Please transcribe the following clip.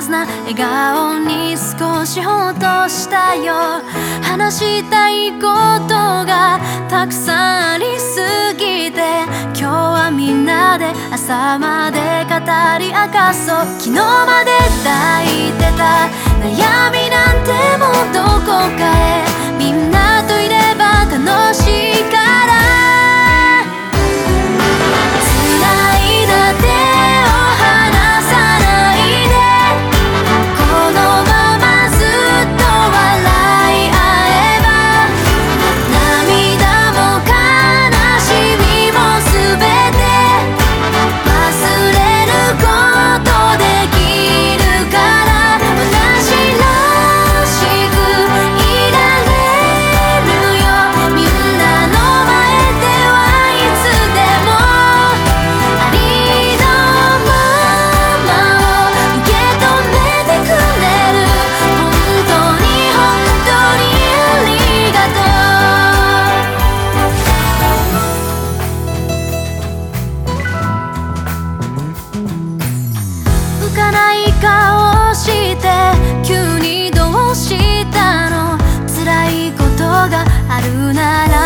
ずな笑顔に少しほっとしたよ。話したいことがたくさんありすぎて今日はみんなで朝まで語り明かそう。昨日まで抱いてた悩みなんてもどこかへ。なら